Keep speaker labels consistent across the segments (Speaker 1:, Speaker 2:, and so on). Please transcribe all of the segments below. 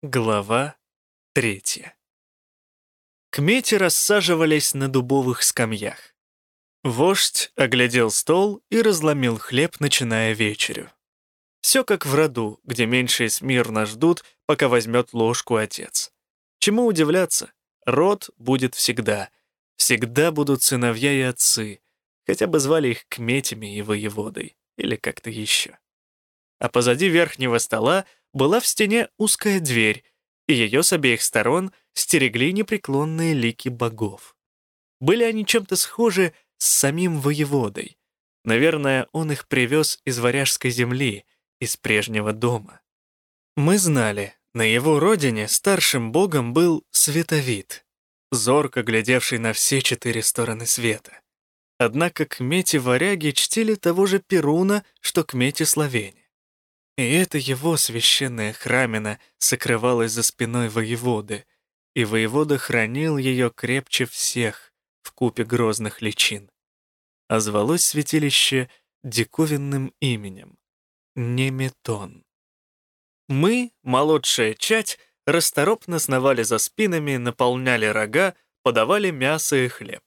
Speaker 1: Глава третья. Кмети рассаживались на дубовых скамьях. Вождь оглядел стол и разломил хлеб, начиная вечерю. Все как в роду, где меньшие смирно ждут, пока возьмет ложку отец. Чему удивляться? Род будет всегда. Всегда будут сыновья и отцы, хотя бы звали их кметями и воеводой, или как-то еще. А позади верхнего стола была в стене узкая дверь, и ее с обеих сторон стерегли непреклонные лики богов. Были они чем-то схожи с самим воеводой. Наверное, он их привез из варяжской земли, из прежнего дома. Мы знали, на его родине старшим богом был Световид, зорко глядевший на все четыре стороны света. Однако кмети-варяги чтили того же Перуна, что кмети-словени. И это его священная храмина сокрывалась за спиной воеводы, и воевода хранил ее крепче всех в купе грозных личин. А звалось святилище диковинным именем — Неметон. Мы, молодшая чать, расторопно сновали за спинами, наполняли рога, подавали мясо и хлеб.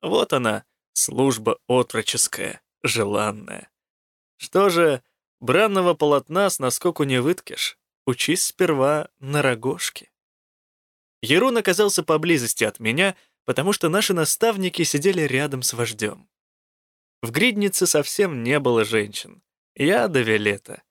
Speaker 1: Вот она, служба отроческая, желанная. Что же, Бранного полотна с наскоку не выткешь. Учись сперва на рогожке. Ерун оказался поблизости от меня, потому что наши наставники сидели рядом с вождем. В гриднице совсем не было женщин. Я до Вилета.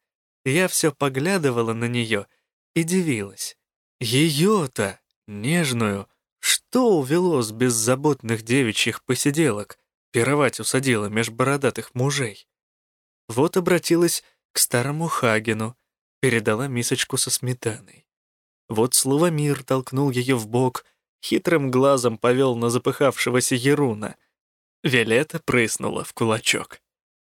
Speaker 1: Я все поглядывала на нее и дивилась. Ее-то, нежную, что увело с беззаботных девичьих посиделок, пировать усадила меж бородатых мужей? Вот обратилась к старому Хагену, передала мисочку со сметаной. Вот слово «мир» толкнул ее в бок, хитрым глазом повел на запыхавшегося Еруна. Виолетта прыснула в кулачок.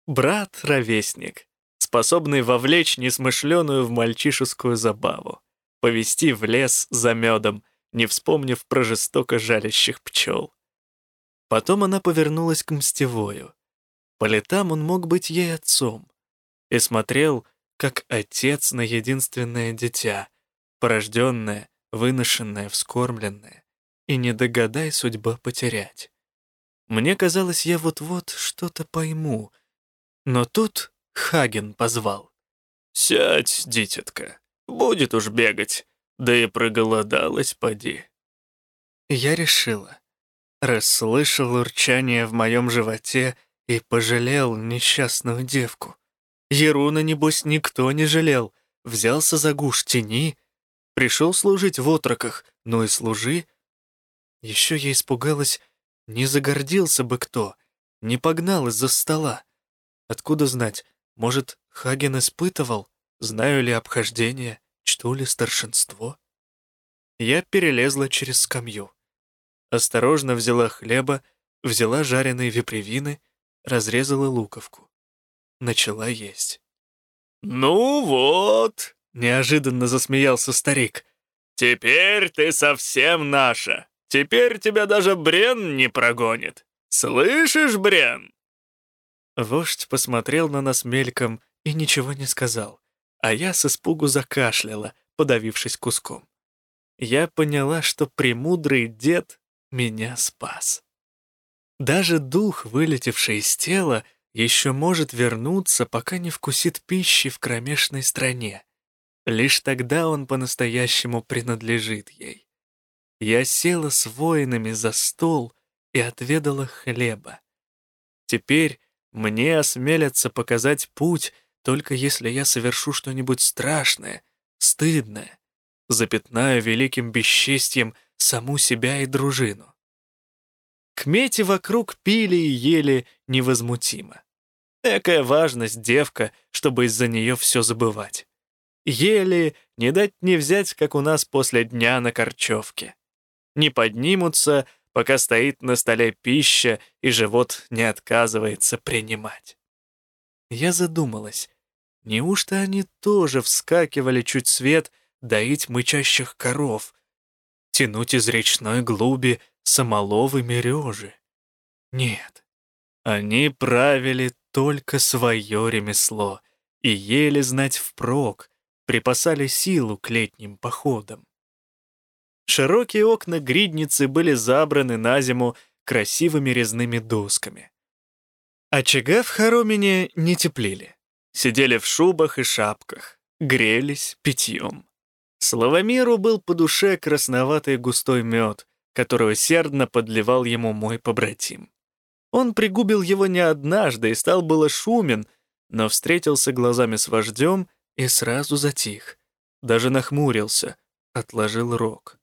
Speaker 1: Брат-ровесник, способный вовлечь несмышленую в мальчишескую забаву, повести в лес за медом, не вспомнив про жестоко жалящих пчел. Потом она повернулась к Мстевою. По летам он мог быть ей отцом, и смотрел, как отец на единственное дитя, порожденное, выношенное, вскормленное, и не догадай судьба потерять. Мне казалось, я вот-вот что-то пойму, но тут Хаген позвал. «Сядь, дитятка, будет уж бегать, да и проголодалась, поди». Я решила. Расслышал урчание в моем животе и пожалел несчастную девку. Еруна, небось, никто не жалел. Взялся за гуш тени. Пришел служить в отроках, ну и служи. Еще я испугалась, не загордился бы кто, не погнал из-за стола. Откуда знать, может, Хаген испытывал, знаю ли обхождение, чту ли старшинство? Я перелезла через скамью. Осторожно взяла хлеба, взяла жареные випревины, разрезала луковку начала есть. «Ну вот», — неожиданно засмеялся старик, «теперь ты совсем наша. Теперь тебя даже Брен не прогонит. Слышишь, Брен?» Вождь посмотрел на нас мельком и ничего не сказал, а я с испугу закашляла, подавившись куском. Я поняла, что премудрый дед меня спас. Даже дух, вылетевший из тела, еще может вернуться, пока не вкусит пищи в кромешной стране. Лишь тогда он по-настоящему принадлежит ей. Я села с воинами за стол и отведала хлеба. Теперь мне осмелятся показать путь, только если я совершу что-нибудь страшное, стыдное, запятнаю великим бесчестьем саму себя и дружину. Кмети вокруг пили и ели невозмутимо. Экая важность девка, чтобы из-за нее все забывать. Ели, не дать не взять, как у нас после дня на Корчевке. Не поднимутся, пока стоит на столе пища, и живот не отказывается принимать. Я задумалась, неужто они тоже вскакивали чуть свет доить мычащих коров, тянуть из речной глуби самоловы мережи? Нет, они правили только свое ремесло и еле знать впрок, припасали силу к летним походам. Широкие окна гридницы были забраны на зиму красивыми резными досками. Очага в хоромине не теплили. Сидели в шубах и шапках, грелись питьем. Славомиру был по душе красноватый густой мед, которого сердно подливал ему мой побратим. Он пригубил его не однажды и стал было шумен, но встретился глазами с вождем и сразу затих. Даже нахмурился, отложил рог.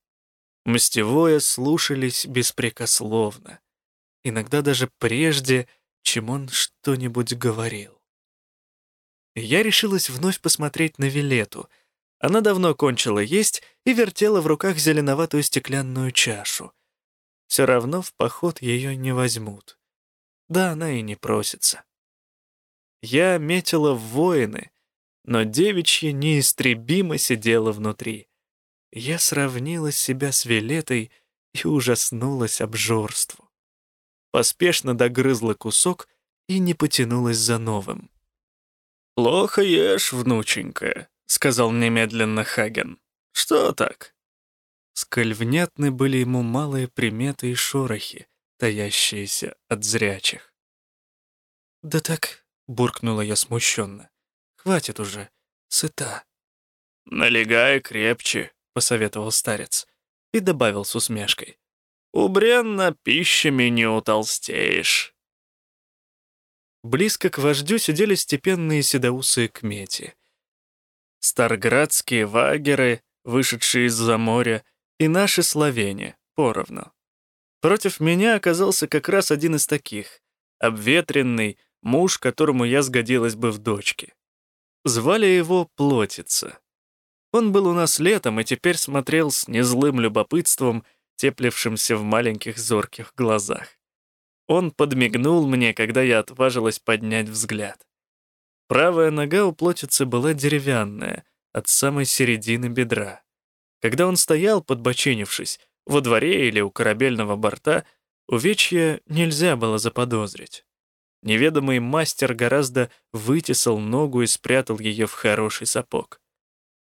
Speaker 1: Мстевое слушались беспрекословно. Иногда даже прежде, чем он что-нибудь говорил. Я решилась вновь посмотреть на Вилету. Она давно кончила есть и вертела в руках зеленоватую стеклянную чашу. Все равно в поход ее не возьмут. Да она и не просится. Я метила в воины, но девичья неистребимо сидела внутри. Я сравнила себя с Вилетой и ужаснулась обжорству. Поспешно догрызла кусок и не потянулась за новым. «Плохо ешь, внученька», — сказал немедленно Хаген. «Что так?» Сколь внятны были ему малые приметы и шорохи, таящиеся от зрячих. «Да так», — буркнула я смущенно. «Хватит уже, сыта». «Налегай крепче», — посоветовал старец и добавил с усмешкой. «У Бренна пищами не утолстеешь». Близко к вождю сидели степенные седоусые кмети. Старградские вагеры, вышедшие из-за моря, и наши словени, поровну. Против меня оказался как раз один из таких, обветренный, муж, которому я сгодилась бы в дочке. Звали его Плотица. Он был у нас летом и теперь смотрел с незлым любопытством, теплившимся в маленьких зорких глазах. Он подмигнул мне, когда я отважилась поднять взгляд. Правая нога у плотицы была деревянная, от самой середины бедра. Когда он стоял, подбоченившись, во дворе или у корабельного борта, увечья нельзя было заподозрить. Неведомый мастер гораздо вытесал ногу и спрятал ее в хороший сапог.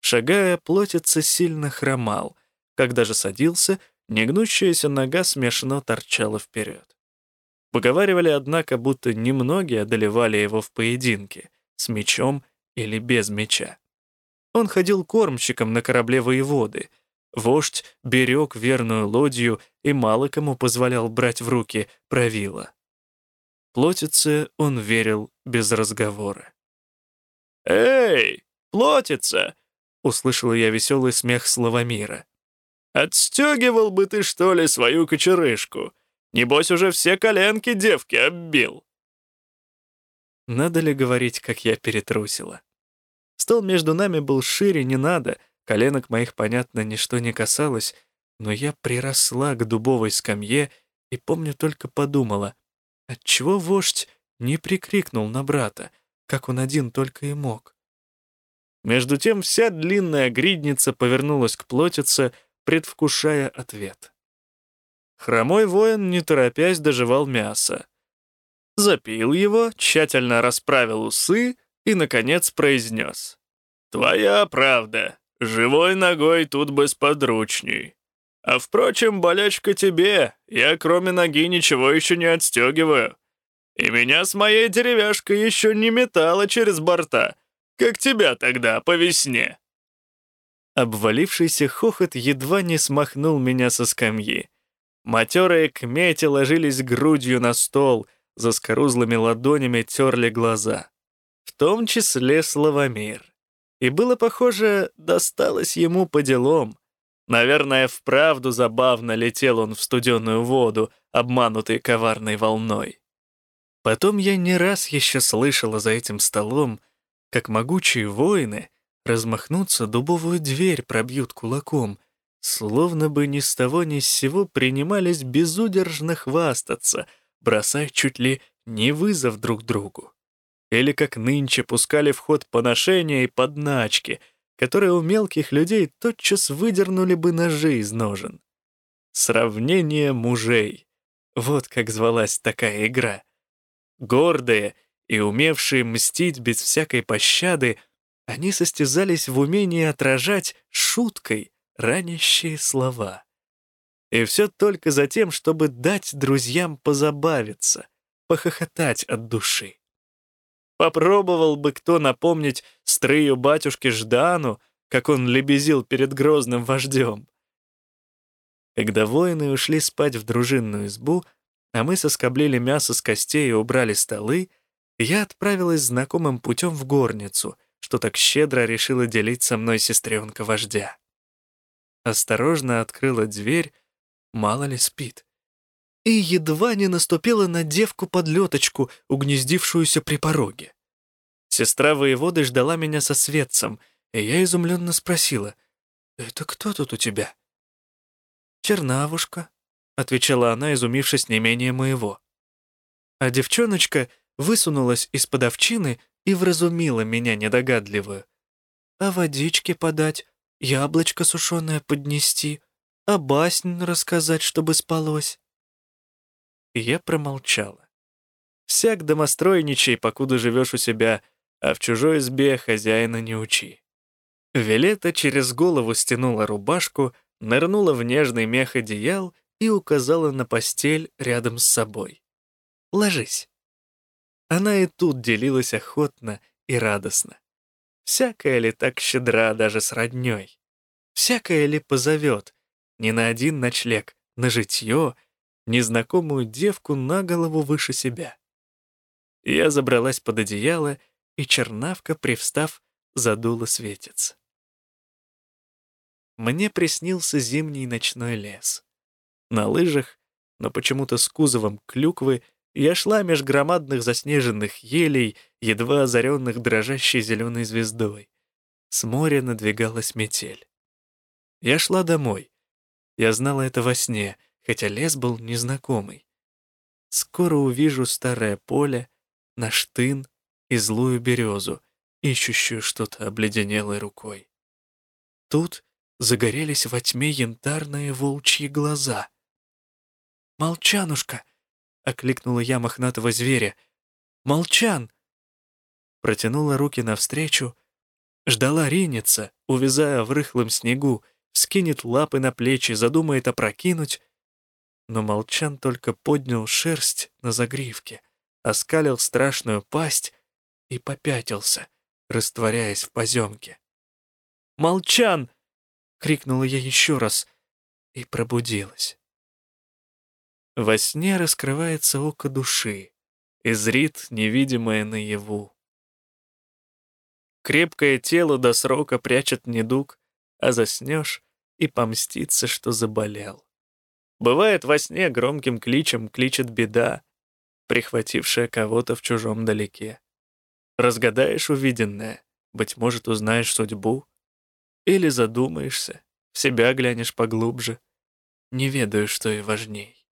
Speaker 1: Шагая, плотица сильно хромал. Когда же садился, негнущаяся нога смешно торчала вперед. Поговаривали, однако, будто немногие одолевали его в поединке, с мечом или без меча. Он ходил кормщиком на корабле воеводы. Вождь берег верную лодью и мало кому позволял брать в руки правила. Плотице он верил без разговора. «Эй, плотица!» — услышала я веселый смех Славомира. «Отстегивал бы ты, что ли, свою кочерышку? Небось, уже все коленки девки оббил». Надо ли говорить, как я перетрусила? Стол между нами был шире, не надо, коленок моих, понятно, ничто не касалось, но я приросла к дубовой скамье и, помню, только подумала, отчего вождь не прикрикнул на брата, как он один только и мог. Между тем вся длинная гридница повернулась к плотице, предвкушая ответ. Хромой воин, не торопясь, доживал мясо. Запил его, тщательно расправил усы и, наконец, произнес. «Твоя правда. Живой ногой тут бесподручней. А, впрочем, болячка тебе. Я, кроме ноги, ничего еще не отстегиваю. И меня с моей деревяшкой еще не метало через борта, как тебя тогда по весне». Обвалившийся хохот едва не смахнул меня со скамьи. Матерые кмети ложились грудью на стол, за скорузлыми ладонями терли глаза. В том числе Славомир. И было похоже, досталось ему по делам. Наверное, вправду забавно летел он в студеную воду, обманутый коварной волной. Потом я не раз еще слышала за этим столом, как могучие воины размахнутся, дубовую дверь пробьют кулаком — Словно бы ни с того ни с сего принимались безудержно хвастаться, бросая чуть ли не вызов друг другу. Или как нынче пускали в ход поношения и подначки, которые у мелких людей тотчас выдернули бы ножи из ножен. Сравнение мужей. Вот как звалась такая игра. Гордые и умевшие мстить без всякой пощады, Они состязались в умении отражать шуткой ранящие слова. И все только за тем, чтобы дать друзьям позабавиться, похохотать от души. Попробовал бы кто напомнить строю батюшки Ждану, как он лебезил перед грозным вождем. Когда воины ушли спать в дружинную избу, а мы соскоблили мясо с костей и убрали столы, я отправилась знакомым путем в горницу, что так щедро решила делить со мной сестренка вождя. Осторожно открыла дверь, мало ли спит. И едва не наступила на девку-подлеточку, угнездившуюся при пороге. Сестра воеводы ждала меня со светцем, и я изумленно спросила, «Это кто тут у тебя?» «Чернавушка», — отвечала она, изумившись не менее моего. А девчоночка высунулась из-под овчины и вразумила меня недогадливую. «А водички подать, яблочко сушеное поднести, а баснь рассказать, чтобы спалось». И я промолчала. Всяк домостройничай, покуда живешь у себя, а в чужой избе хозяина не учи. Вилета через голову стянула рубашку, нырнула в нежный мех одеял и указала на постель рядом с собой. «Ложись». Она и тут делилась охотно и радостно. Всякая ли так щедра даже с роднёй? Всякая ли позовет ни на один ночлег, на житье, незнакомую девку на голову выше себя? Я забралась под одеяло, и чернавка, привстав, задула светец. Мне приснился зимний ночной лес. На лыжах, но почему-то с кузовом клюквы, я шла меж громадных заснеженных елей, едва озаренных дрожащей зеленой звездой. С моря надвигалась метель. Я шла домой. Я знала это во сне, хотя лес был незнакомый. Скоро увижу старое поле, наш и злую березу, ищущую что-то обледенелой рукой. Тут загорелись во тьме янтарные волчьи глаза. «Молчанушка!» — окликнула я мохнатого зверя. «Молчан!» Протянула руки навстречу, ждала ринется, увязая в рыхлом снегу, скинет лапы на плечи, задумает опрокинуть. Но Молчан только поднял шерсть на загривке, оскалил страшную пасть и попятился, растворяясь в поземке. «Молчан!» — крикнула я еще раз и пробудилась. Во сне раскрывается око души, и зрит невидимое наяву. Крепкое тело до срока прячет недуг, а заснешь и помстится, что заболел. Бывает, во сне громким кличем кличет беда, прихватившая кого-то в чужом далеке. Разгадаешь увиденное, быть может, узнаешь судьбу, или задумаешься, в себя глянешь поглубже, не ведаю, что и важней.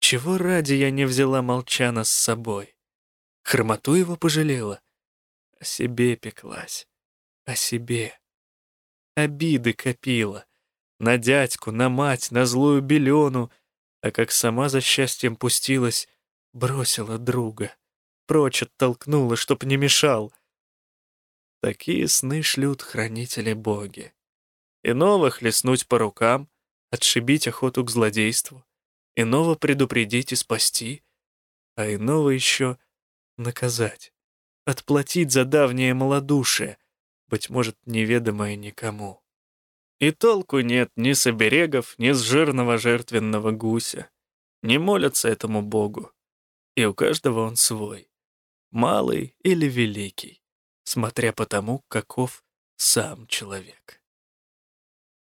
Speaker 1: Чего ради я не взяла Молчана с собой? Хромоту его пожалела? О себе пеклась. О себе. Обиды копила. На дядьку, на мать, на злую белену. А как сама за счастьем пустилась, бросила друга. Прочь оттолкнула, чтоб не мешал. Такие сны шлют хранители боги. Иного хлестнуть по рукам, отшибить охоту к злодейству иного предупредить и спасти, а иного еще наказать, отплатить за давнее малодушие, быть может, неведомое никому. И толку нет ни с оберегов, ни с жирного жертвенного гуся. Не молятся этому Богу. И у каждого он свой, малый или великий, смотря по тому, каков сам человек.